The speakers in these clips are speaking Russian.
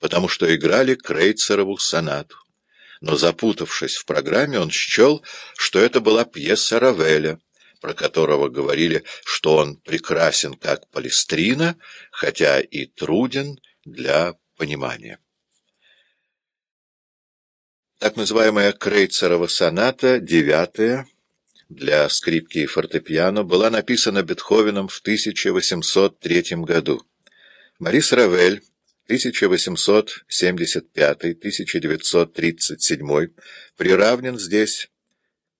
потому что играли Крейцерову сонату. Но запутавшись в программе, он счел, что это была пьеса Равеля, про которого говорили, что он прекрасен как Палестрина, хотя и труден для понимания. Так называемая Крейцерова соната, девятая, для скрипки и фортепиано, была написана Бетховеном в 1803 году. Марис Равель 1875-1937 приравнен здесь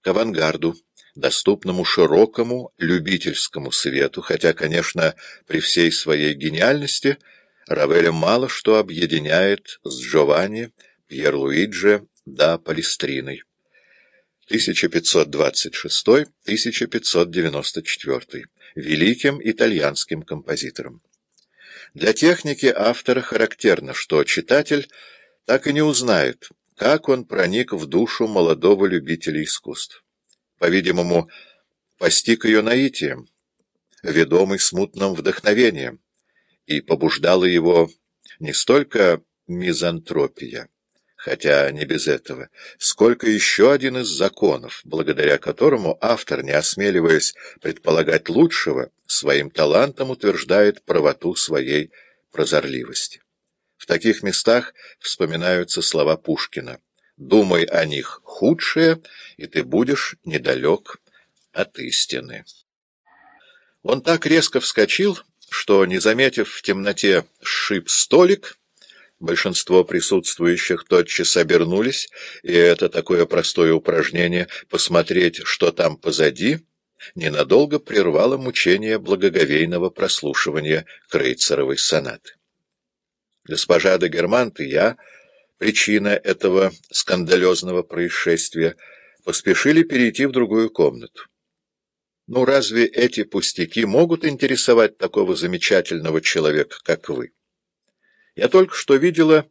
к авангарду, доступному широкому любительскому свету, хотя, конечно, при всей своей гениальности Равеля мало что объединяет с Джованни Пьер-Луиджи да Палестриной. 1526-1594, великим итальянским композитором. Для техники автора характерно, что читатель так и не узнает, как он проник в душу молодого любителя искусств. По-видимому, постиг ее наитием, ведомый смутным вдохновением, и побуждала его не столько мизантропия, хотя не без этого, сколько еще один из законов, благодаря которому автор, не осмеливаясь предполагать лучшего, своим талантом утверждает правоту своей прозорливости. В таких местах вспоминаются слова Пушкина «Думай о них худшее, и ты будешь недалек от истины». Он так резко вскочил, что, не заметив в темноте, сшиб столик, Большинство присутствующих тотчас обернулись, и это такое простое упражнение «посмотреть, что там позади» ненадолго прервало мучение благоговейного прослушивания Крейцеровой сонаты. Госпожа де Германт и я, причина этого скандалезного происшествия, поспешили перейти в другую комнату. Ну разве эти пустяки могут интересовать такого замечательного человека, как вы? Я только что видела,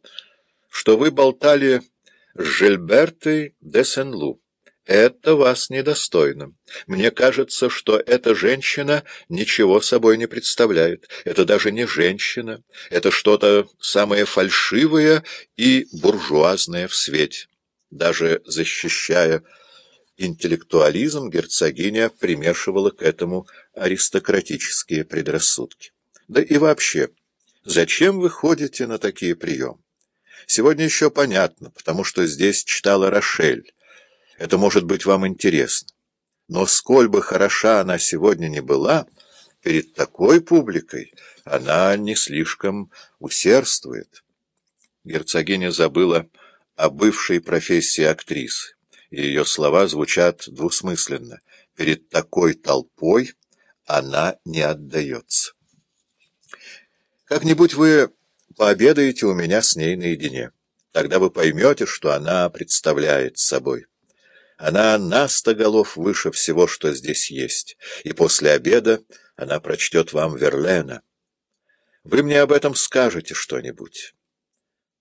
что вы болтали с Жильбертой де Сен-Лу. Это вас недостойно. Мне кажется, что эта женщина ничего собой не представляет. Это даже не женщина. Это что-то самое фальшивое и буржуазное в свете. Даже защищая интеллектуализм, герцогиня примешивала к этому аристократические предрассудки. Да и вообще... Зачем вы ходите на такие приемы? Сегодня еще понятно, потому что здесь читала Рошель. Это может быть вам интересно. Но сколь бы хороша она сегодня не была, перед такой публикой она не слишком усердствует. Герцогиня забыла о бывшей профессии актрисы, и ее слова звучат двусмысленно. Перед такой толпой она не отдается. Как-нибудь вы пообедаете у меня с ней наедине. Тогда вы поймете, что она представляет собой. Она на сто голов выше всего, что здесь есть, и после обеда она прочтет вам Верлена. Вы мне об этом скажете что-нибудь.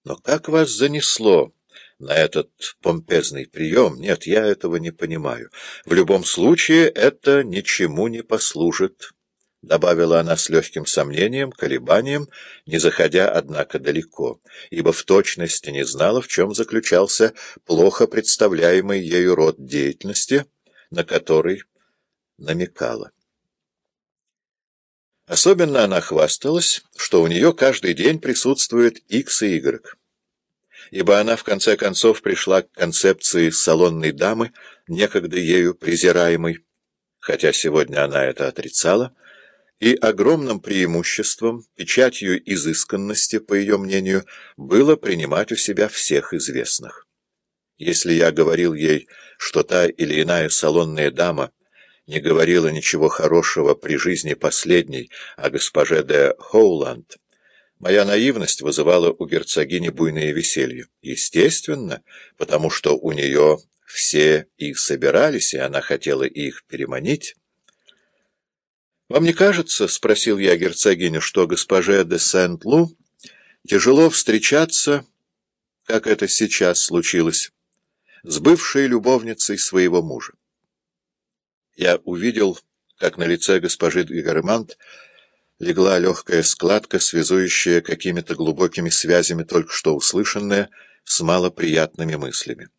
Но как вас занесло на этот помпезный прием? Нет, я этого не понимаю. В любом случае это ничему не послужит» добавила она с легким сомнением, колебанием, не заходя, однако, далеко, ибо в точности не знала, в чем заключался плохо представляемый ею род деятельности, на который намекала. Особенно она хвасталась, что у нее каждый день присутствует X и Y, ибо она в конце концов пришла к концепции салонной дамы, некогда ею презираемой, хотя сегодня она это отрицала, и огромным преимуществом, печатью изысканности, по ее мнению, было принимать у себя всех известных. Если я говорил ей, что та или иная салонная дама не говорила ничего хорошего при жизни последней о госпоже де Хоуланд, моя наивность вызывала у герцогини буйное веселье. Естественно, потому что у нее все и собирались, и она хотела их переманить. «Вам не кажется, — спросил я герцогиню, — что госпоже де Сент-Лу тяжело встречаться, как это сейчас случилось, с бывшей любовницей своего мужа?» Я увидел, как на лице госпожи Гармант легла легкая складка, связующая какими-то глубокими связями только что услышанное с малоприятными мыслями.